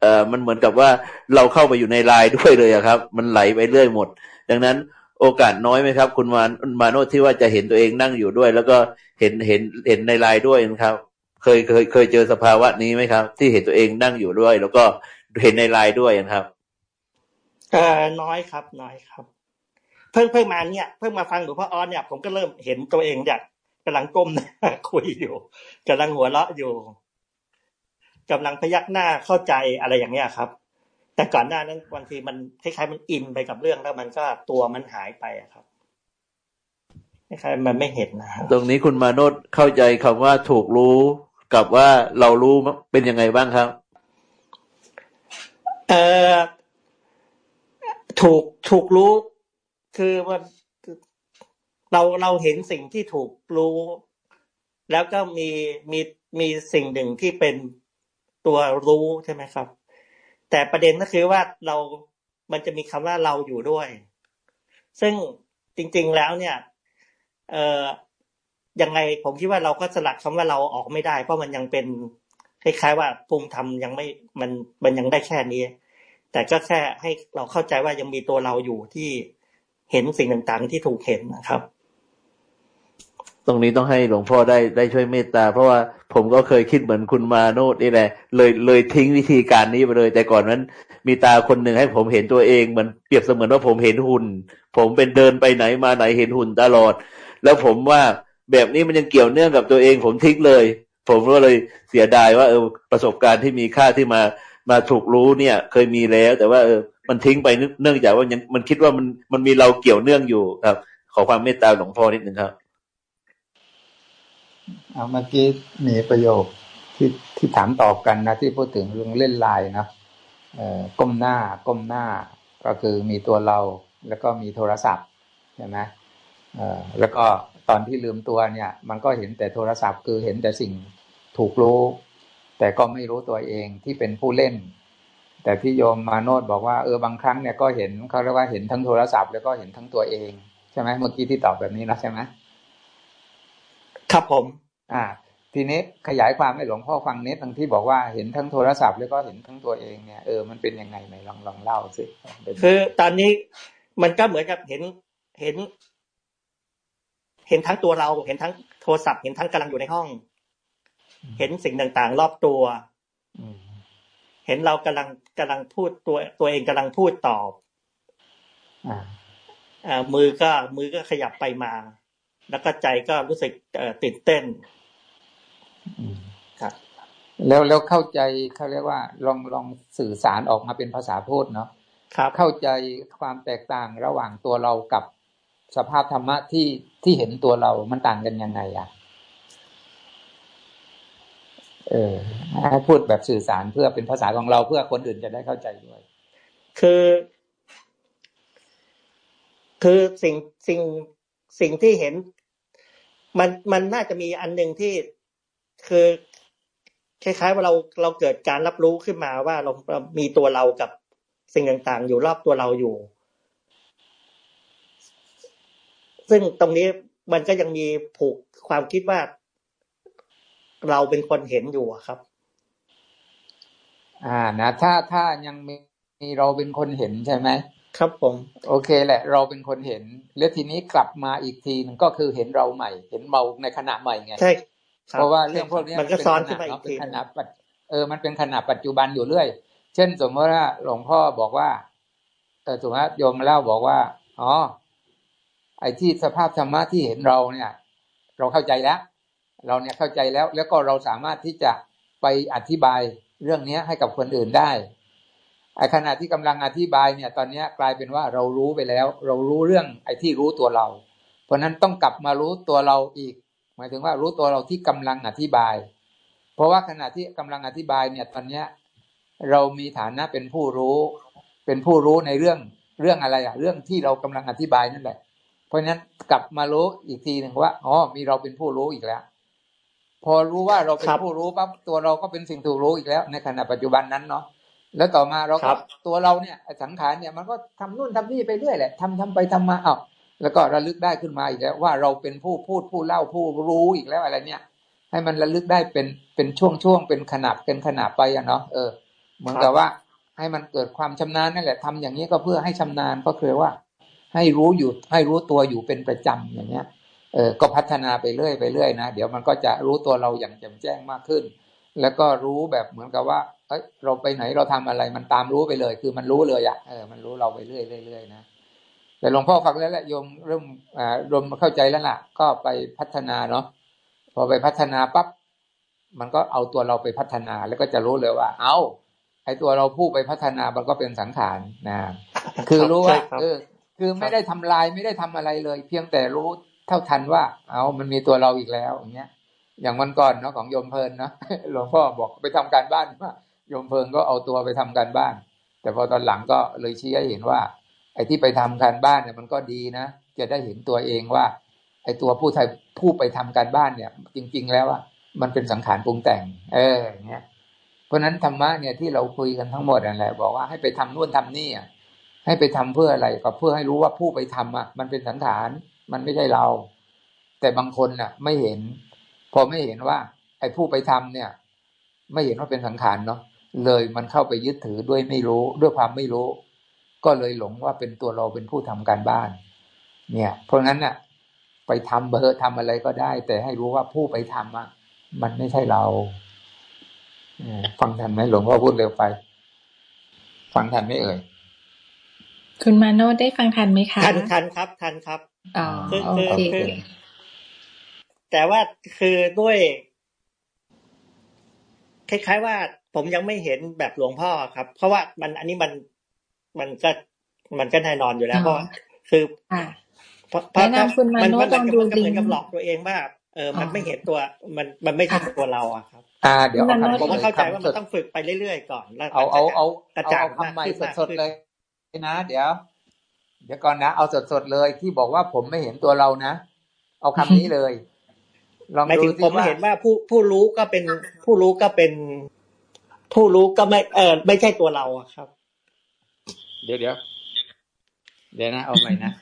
เอ่อมันเหมือนกับว่าเราเข้าไปอยู่ในไลน์ด้วยเลยอะครับ มันไหลไปเรื่อยหมด ดังนั้น โอกาสน้อยไหมครับ คุณมามาโนที่ว่าจะเห็นตัวเองนั่งอยู่ด้วย แล้วก็เห็นเห็นเห็นในไลน์ด้วยนะครับ เคยเคยเคยเจอสภาวะนี้ไหมครับ ที่เห็นตัวเองนั่งอยู่ด้วย แล้วก็เห็นในไลน์ด้วยนะครับเออน้อยครับ น้อยครับ เพิ่งเพิ่งมาเนี่ยเพิ่งมาฟังหลวงพ่อออนเนี่ย ผมก็เริ่มเห็นตัวเองเนี่ยกำลังก้มหน้าคุยอยู่กำลังหัวเราะอยู่กำลังพยักหน้าเข้าใจอะไรอย่างเงี้ยครับ แต่ก่อนหน้านั้นบางทีมันคล้ายๆมันอินไปกับเรื่องแล้วมันก็ตัวมันหายไปอะครับคล้ายๆมันไม่เห็นนะครับตรงนี้คุณมาโนดเข้าใจคำว่าถูกรู้กับว่าเรารู้เป็นยังไงบ้างครับเออถูกถูกรู้ คือว่าเราเราเห็นสิ่งที่ถูกรู้ แล้วก็มีมีมีสิ่งหนึ่งที่เป็นตัวรู้ใช่ไหมครับ แต่ประเด็นก็คือว่าเรา มันจะมีคำว่าเราอยู่ด้วย ซึ่งจริง ๆแล้วเนี่ย เอ่อยังไงผมคิดว่าเราก็สลัดคำว่าเราออกไม่ได้ เพราะมันยังเป็นคล้ายๆว่าภูมิธรรมยังไม่มันมันยังได้แค่นี้ แต่ก็แค่ให้เราเข้าใจว่ายังมีตัวเราอยู่ที่เห็นสิ่งต่างๆ ที่ถูกเห็นนะครับ ตรงนี้ต้องให้หลวงพ่อได้ได้ช่วยเมตตา เพราะว่าผมก็เคยคิดเหมือนคุณมาโนดนี่แหละ เลยเลยทิ้งวิธีการนี้ไปเลย แต่ก่อนนั้น มีตาคนหนึ่งให้ผมเห็นตัวเองเหมือนเปรียบเสมือนว่าผมเห็นหุ่น ผมเป็นเดินไปไหนมาไหนเห็นหุ่นตลอด แล้วผมว่าแบบนี้มันยังเกี่ยวเนื่องกับตัวเอง ผมทิ้งเลย ผมก็เลยเสียดายว่าเออประสบการณ์ที่มีค่าที่มามาถูกรู้เนี่ยเคยมีแล้ว แต่ว่าเออมันทิ้งไปเนื่องจากว่ายังมันคิดว่ามันมันมีเราเกี่ยวเนื่องอยู่ครับ ขอความเมตตาหลวงพ่อนิดนึงครับ เอาเมื่อกี้มีประโยคที่ที่ถามตอบกันนะที่พูดถึงเรื่องเล่นลายนะก้มหน้าก้มหน้าก็คือมีตัวเราแล้วก็มีโทรศัพท์ใช่ไหมแล้วก็ตอนที่ลืมตัวเนี่ย มันก็เห็นแต่โทรศัพท์คือเห็นแต่สิ่งถูกรู้ แต่ก็ไม่รู้ตัวเองที่เป็นผู้เล่น แต่ที่โยมมาโนดบอกว่าเออบางครั้งเนี่ยก็เห็นเขาเรียกว่าเห็นทั้งโทรศัพท์แล้วก็เห็นทั้งตัวเองใช่ไหมเมื่อกี้ที่ตอบแบบนี้นะใช่ไหม ครับผม อ่า ทีนี้ขยายความให้หลวงพ่อฟังนิดทั้งที่บอกว่าเห็นทั้งโทรศัพท์แล้วก็เห็นทั้งตัวเองเนี่ยเออมันเป็นยังไงไหนลองลองเล่าสิเป็นคือตอนนี้มันก็เหมือนกับเห็นเห็น เห็นทั้งตัวเรา เห็นทั้งโทรศัพท์เห็นทั้งกำลังอยู่ในห้อง เห็นสิ่งต่างๆ รอบตัวอืมเห็นเรากำลังกำลังพูดตัวตัวเองกำลังพูดตอบอ่าอ่ามือก็มือก็ขยับไปมา แล้วก็ใจก็รู้สึกเอ่อตื่นเต้นอืมครับ แล้วแล้วเข้าใจเขาเรียกว่า ลองลองสื่อสารออกมาเป็นภาษาพูดเนาะครับ เข้าใจความแตกต่างระหว่างตัวเรากับสภาพธรรมะที่ที่เห็นตัวเรา มันต่างกันยังไงอะ เออให้พูดแบบสื่อสารเพื่อเป็นภาษาของเราเพื่อคนอื่นจะได้เข้าใจด้วย คือ คือสิ่งสิ่งสิ่งที่เห็น มันมันน่าจะมีอันหนึ่งที่คือคล้ายๆว่าเราเราเกิดการรับรู้ขึ้นมาว่าเราเรามีตัวเรากับสิ่งต่างๆ อยู่รอบตัวเราอยู่ ซึ่งตรงนี้มันก็ยังมีผูกความคิดว่า เราเป็นคนเห็นอยู่อะครับ อ่านะถ้าถ้ายังมีมีเราเป็นคนเห็นใช่ไหม ครับผม โอเคแหละ เราเป็นคนเห็น แล้วทีนี้กลับมาอีกทีหนึงก็คือเห็นเราใหม่ เห็นเราในขณะใหม่ไงใช่คบเพราะว่าเรื่องพวกนี้มันก็ซ้อนขึ้นเป็มาขอีณะกเป็ทีนขณะปัจเออมันเป็นขณะปัจจุบันอยู่เรื่อย เช่น สมมติว่าหลวงพ่อบอกว่าเออสมมติว่าโยมเล่าบอกว่าอ๋อไอ้ที่สภาพธรรมะที่เห็นเราเนี่ย เราเข้าใจแล้ว เราเนี่ยเข้าใจแล้ว แล้วก็เราสามารถที่จะไปอธิบายเรื่องนี้ให้กับคนอื่นได้ ไอ้ขณะที่กำลังอธิบายเนี่ย ตอนนี้กลายเป็นว่าเรารู้ไปแล้ว เรารู้เรื่องไอ้ที่รู้ตัวเรา เพราะฉะนั้นต้องกลับมารู้ตัวเราอีก หมายถึงว่ารู้ตัวเราที่กำลังอธิบาย เพราะว่าขณะที่กำลังอธิบายเนี่ยตอนเนี้ยเรามีฐานะเป็นผู้รู้ เป็นผู้รู้ในเรื่องเรื่องอะไรอะเรื่องที่เรากำลังอธิบายนั่นแหละ เพราะฉะนั้นกลับมารู้อีกทีหนึ่งว่าอ๋อมีเราเป็นผู้รู้อีกแล้ว พอรู้ว่าเราเป็นครับผู้รู้ปั๊บตัวเราก็เป็นสิ่งถูกรู้อีกแล้ว ในขณะปัจจุบันนั้นเนาะ แล้วต่อมาเราครัก็บตัวเราเนี่ยไอ้สังขารเนี่ยมันก็ทำนู่นทำนี่ไปเรื่อยแหละทำทำไปทำมาอ้าวแล้วก็ระลึกได้ขึ้นมาอีกแล้วว่าเราเป็นผู้พูดผู้เล่าผู้รู้อีกแล้วอะไรเนี่ย ให้มันระลึกได้เป็นเป็นช่วงช่วงๆเป็นขนาดเป็นขนาดไปอะเนาะเออ เหมือนกับว่าให้มันเกิดความชำนาญนั่นแหละทำอย่างนี้ก็เพื่อให้ชำนาญก็คือว่า ให้รู้อยู่ให้รู้ตัวอยู่เป็นประจำอย่างเงี้ยเออก็พัฒนาไปเรื่อยไปเรื่อยนะเดี๋ยวมันก็จะรู้ตัวเราอย่างแจ่มแจ้งมากขึ้น แล้วก็รู้แบบเหมือนกับว่า เอ้ยเราไปไหนเราทำอะไรมันตามรู้ไปเลย คือมันรู้เลยอะเออมันรู้เราไปเรื่อยเรื่อยๆนะแต่หลวงพ่อฟังแล้วแหละโยมเริ่มอ่ารวมเข้าใจแล้วล่ะ ก็ไปพัฒนาเนาะพอไปพัฒนาปั๊บมันก็เอาตัวเราไปพัฒนาแล้วก็จะรู้เลยว่า เอาไอ้ตัวเราผู้ไปพัฒนามันก็เป็นสังขารนะคือรู้ว่าใช่ครับเออคือไม่ได้ทำลายไม่ได้ทำอะไรเลย เพียงแต่รู้เท่าทันว่า เอามันมีตัวเราอีกแล้วอย่างเงี้ย อย่างวันก่อนเนาะของโยมเพลินเนาะหลวงพ่อบอกไปทำการบ้านว่า โยมเพลินก็เอาตัวไปทำการบ้าน แต่พอตอนหลังก็เลยชี้ให้เห็นว่า ไอ้ที่ไปทำการบ้านเนี่ยมันก็ดีนะ จะได้เห็นตัวเองว่า ไอ้ตัวผู้ไทยผู้ไปทำการบ้านเนี่ย จริง ๆ แล้วอะมันเป็นสังขารปรุงแต่ง เอออย่างเงี้ยเพราะฉะนั้นธรรมะเนี่ยที่เราคุยกันทั้งหมดนั่นแหละบอกว่าให้ไปทำนู่นทำนี่อะให้ไปทำเพื่ออะไรก็เพื่อให้รู้ว่าผู้ไปทำอะมันเป็นสังขารมันไม่ใช่เรา แต่บางคนน่ะ ไม่เห็น พอไม่เห็นว่า ไอ้ผู้ไปทำเนี่ย ไม่เห็นว่าเป็นสังขารเนาะ เลยมันเข้าไปยึดถือด้วยไม่รู้ด้วยความไม่รู้ ก็เลยหลงว่าเป็นตัวเราเป็นผู้ทำการบ้าน เนี่ย เพราะงั้นน่ะ ไปทำเบอร์ทำอะไรก็ได้ แต่ให้รู้ว่าผู้ไปทำอะมันไม่ใช่เราฟังทันไหมหลวงพ่อพูดเร็วไป ฟังทันไหมเอ่ยคุณมาโนได้ฟังทันไหมคะทันทันครับ ทันครับอ๋อคือโอเคแต่ว่าคือด้วย คล้ายๆว่า ผมยังไม่เห็นแบบหลวงพ่อครับ เพราะว่ามันอันนี้มันมันก็มันก็แน่นอนอยู่แล้วเพราะคือเพราะคุณมาโนต้องดูลิงเหมือนกับหลอกตัวเองว่าเออ มันไม่เห็นตัว มันมันไม่ใช่ตัวเราอะครับ อ่า เดี๋ยวผมเข้าใจว่ามันต้องฝึกไปเรื่อยๆก่อนแล้วเอาเอาเอากระจ่างคำใหม่สดๆเลยนะ เดี๋ยว เดี๋ยวก่อนนะ เอาสดๆเลยที่บอกว่าผมไม่เห็นตัวเรานะ เอาคำนี้เลยลองดูผมเห็นว่าผู้ผู้รู้ก็เป็นผู้รู้ก็เป็น ผู้รู้ก็ไม่เออไม่ใช่ตัวเราอะครับ เดี๋ยวเดี๋ยวเดี๋ยวนะ เอาใหม่นะ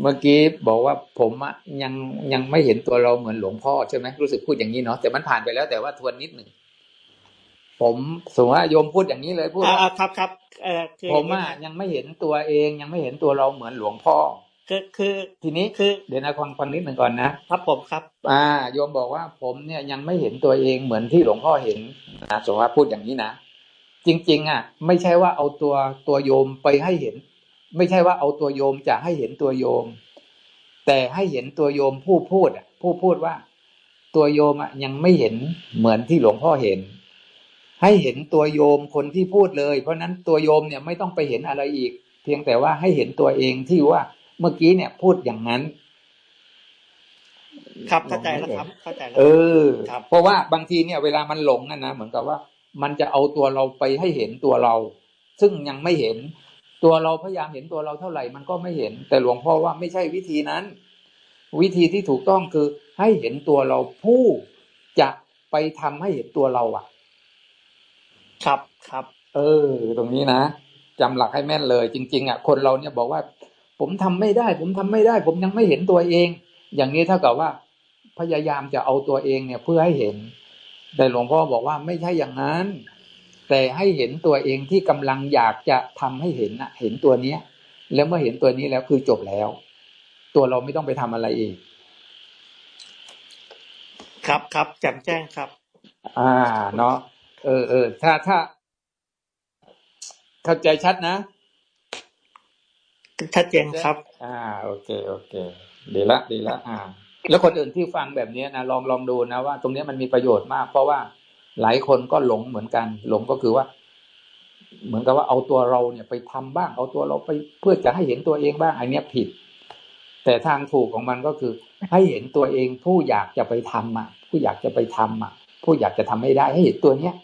เมื่อกี้บอกว่าผมอะยังยังไม่เห็นตัวเราเหมือนหลวงพ่อใช่ไหมรู้สึกพูดอย่างนี้เนาะแต่มันผ่านไปแล้วแต่ว่าทวนนิดหนึ่งผมสมมติว่าโยมพูดอย่างนี้เลยพูดครับครับเออผมอะยังไม่เห็นตัวเอง ยังไม่เห็นตัวเราเหมือนหลวงพ่อ คือคือทีนี้คือเดี๋ยวนะฟังฟังนิดหนึ่งก่อนนะครับผมครับ อ่าโยมบอกว่าผมเนี่ยยังไม่เห็นตัวเองเหมือนที่หลวงพ่อเห็นนะสมมติว่าพูดอย่างนี้นะจริง ๆ อะ ไม่ใช่ว่าเอาตัวตัวโยมไปให้เห็น ไม่ใช่ว่าเอาตัวโยมจะให้เห็นตัวโยม แต่ให้เห็นตัวโยมผู้พูดอะผู้พูดว่า ตัวโยมอะยังไม่เห็นเหมือนที่หลวงพ่อเห็น ให้เห็นตัวโยมคนที่พูดเลย เพราะนั้นตัวโยมเนี่ยไม่ต้องไปเห็นอะไรอีก เพียงแต่ว่าให้เห็นตัวเองที่ว่า เมื่อกี้เนี่ยพูดอย่างนั้น ครับเข้าใจแล้วครับ เข้าใจแล้วเออเพราะว่าบางทีเนี่ยเวลามันหลงนะเหมือนกับว่า มันจะเอาตัวเราไปให้เห็นตัวเรา ซึ่งยังไม่เห็น ตัวเราพยายามเห็นตัวเราเท่าไหร่มันก็ไม่เห็น แต่หลวงพ่อว่าไม่ใช่วิธีนั้น วิธีที่ถูกต้องคือให้เห็นตัวเราผู้จะไปทำให้เห็นตัวเราอะ ครับครับ เออ ตรงนี้นะจำหลักให้แม่นเลย จริง ๆ อะ คนเราเนี่ยบอกว่า ผมทำไม่ได้ ผมทำไม่ได้ ผมยังไม่เห็นตัวเอง อย่างนี้เท่ากับว่า พยายามจะเอาตัวเองเนี่ยเพื่อให้เห็น แต่หลวงพ่อบอกว่าไม่ใช่อย่างนั้น แต่ให้เห็นตัวเองที่กำลังอยากจะทำให้เห็นนะเห็นตัวเนี้ย แล้วเมื่อเห็นตัวนี้แล้วคือจบแล้ว ตัวเราไม่ต้องไปทำอะไรเองครับครับแจ่มแจ้งครับ อ่า เนาะเออเออถ้าถ้า เข้าใจชัดนะ ชัดเจนครับ อ่า โอเค โอเค ดีละ ดีละ อ่า แล้วคนอื่นที่ฟังแบบนี้นะลองลองดูนะว่า ตรงนี้มันมีประโยชน์มาก เพราะว่าหลายคนก็หลงเหมือนกัน หลงก็คือว่า เหมือนกับว่าเอาตัวเราเนี่ยไปทำบ้าง เอาตัวเราไปเพื่อจะให้เห็นตัวเองบ้างอันนี้ผิด แต่ทางถูกของมันก็คือ ให้เห็นตัวเองผู้อยากจะไปทำอะ ผู้อยากจะไปทำอะ ผู้อยากจะทำให้ได้ให้เห็นตัวเนี้ย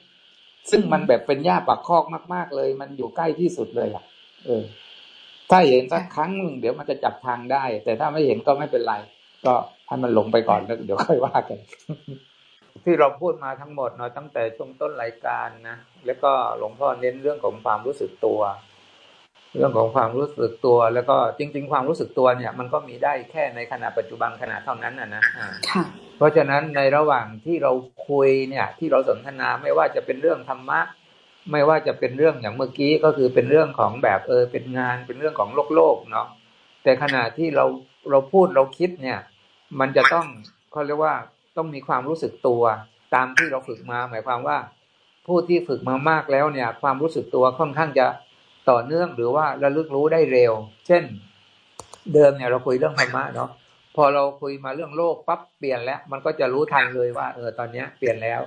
ซึ่งมันแบบเป็นหญ้าปักคอกมาก ๆ เลย มันอยู่ใกล้ที่สุดเลยอะ เออ ถ้าเห็นสักครั้งหนึ่งเดี๋ยวมันจะจับทางได้ แต่ถ้าไม่เห็นก็ไม่เป็นไร ก็ให้มันลงไปก่อนแล้วเดี๋ยวค่อยว่ากัน ที่เราพูดมาทั้งหมดเนาะตั้งแต่ช่วงต้นรายการนะแล้วก็หลวงพ่อเน้นเรื่องของความรู้สึกตัว เรื่องของความรู้สึกตัว แล้วก็จริง ๆ ความรู้สึกตัวเนี่ย มันก็มีได้แค่ในขณะปัจจุบันขณะเท่านั้นนะนะเพราะฉะนั้นในระหว่างที่เราคุยเนี่ย ที่เราสนทนาไม่ว่าจะเป็นเรื่องธรรมะ ไม่ว่าจะเป็นเรื่องอย่างเมื่อกี้ก็คือเป็นเรื่องของแบบเออเป็นงานเป็นเรื่องของโลกโลกเนาะแต่ขณะที่เราเราพูดเราคิดเนี่ย มันจะต้องเขาเรียกว่าต้องมีความรู้สึกตัว ตามที่เราฝึกมา หมายความว่า ผู้ที่ฝึกมามากแล้วเนี่ย ความรู้สึกตัวค่อนข้างจะต่อเนื่องหรือว่าระลึกรู้ได้เร็ว เช่น เดิมเนี่ยเราคุยเรื่องธรรมะเนาะพอเราคุยมาเรื่องโลกปั๊บเปลี่ยนแล้ว มันก็จะรู้ทันเลยว่า เออตอนเนี้ยเปลี่ยนแล้ว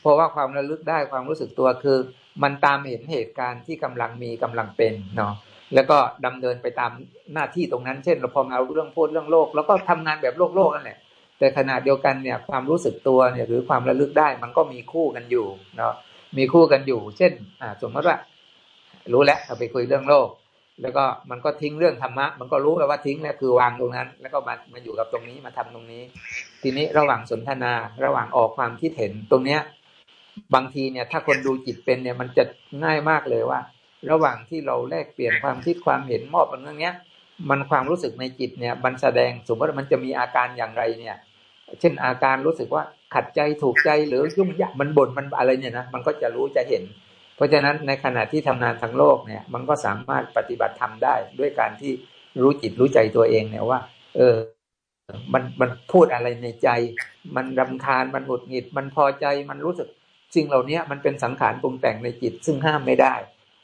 เพราะว่าความระลึกได้ความรู้สึกตัวคือ มันตามเห็นเหตุการณ์ที่กำลังมีกำลังเป็นเนาะแล้วก็ดำเนินไปตามหน้าที่ตรงนั้น เช่น เราพอมาเรื่องพูดเรื่องโลก แล้วก็ทำงานแบบโลกโลกนั่นแหละแต่ขณะเดียวกันเนี่ยความรู้สึกตัวเนี่ยหรือความระลึกได้มันก็มีคู่กันอยู่เนาะมีคู่กันอยู่ เช่นอ่าสมมติว่า รู้แล้วเราไปคุยเรื่องโลก แล้วก็มันก็ทิ้งเรื่องธรรมะ มันก็รู้แล้วว่าทิ้งแล้วคือวางตรงนั้น แล้วก็มามาอยู่กับตรงนี้มาทำตรงนี้ ทีนี้ระหว่างสนทนาระหว่างออกความคิดเห็นตรงเนี้ย บางทีเนี่ยถ้าคนดูจิตเป็นเนี่ยมันจะง่ายมากเลยว่า ระหว่างที่เราแลกเปลี่ยนความคิดความเห็นมอบกันเรื่องเนี้ย มันความรู้สึกในจิตเนี่ยมันแสดงสมมติมันจะมีอาการอย่างไรเนี่ย เช่นอาการรู้สึกว่าขัดใจถูกใจหรือยุ่งยากมันบ่นมันอะไรเนี่ยนะมันก็จะรู้จะเห็น เพราะฉะนั้นในขณะที่ทำงานทางโลกเนี่ย มันก็สามารถปฏิบัติทำได้ ด้วยการที่รู้จิตรู้ใจตัวเองเนี่ยว่า เออมันมันพูดอะไรในใจ มันรำคาญมันหงุดหงิด มันพอใจมันรู้สึก สิ่งเหล่านี้มันเป็นสังขารปรุงแต่งในจิต ซึ่งห้ามไม่ได้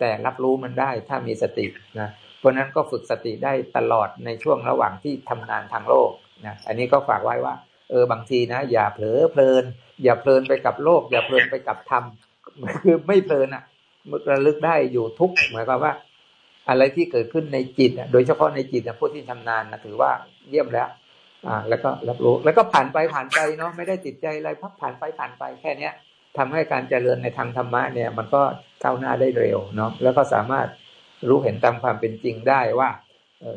แต่รับรู้มันได้ถ้ามีสตินะเพราะนั้นก็ฝึกสติได้ตลอดในช่วงระหว่างที่ทำงานทางโลกนะอันนี้ก็ฝากไว้ว่าเออบางทีนะ อย่าเผลอเพลิน อย่าเพลินไปกับโลก อย่าเพลินไปกับธรรมคือไม่เพลินอะระลึกได้อยู่ทุกหมายความว่า อะไรที่เกิดขึ้นในจิตโดยเฉพาะในจิตนะผู้ที่ชำนาญนะถือว่าเยี่ยมแล้ว อ่า แล้วก็รับรู้แล้วก็ผ่านไปผ่านไปเนาะไม่ได้ติดใจอะไรพักผ่านไปผ่านไปแค่เนี้ย ทำให้การเจริญในทางธรรมะเนี่ย มันก็ก้าวหน้าได้เร็วเนาะแล้วก็สามารถรู้เห็นตามความเป็นจริงได้ว่า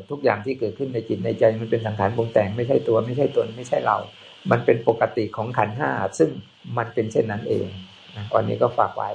ทุกอย่างที่เกิดขึ้นในจิตในใจมันเป็นสังขารปรุงแต่งไม่ใช่ตัวไม่ใช่ตนไม่ใช่เรา มันเป็นปกติของขันห้าซึ่งมันเป็นเช่นนั้นเองวันนี้ก็ฝากไว้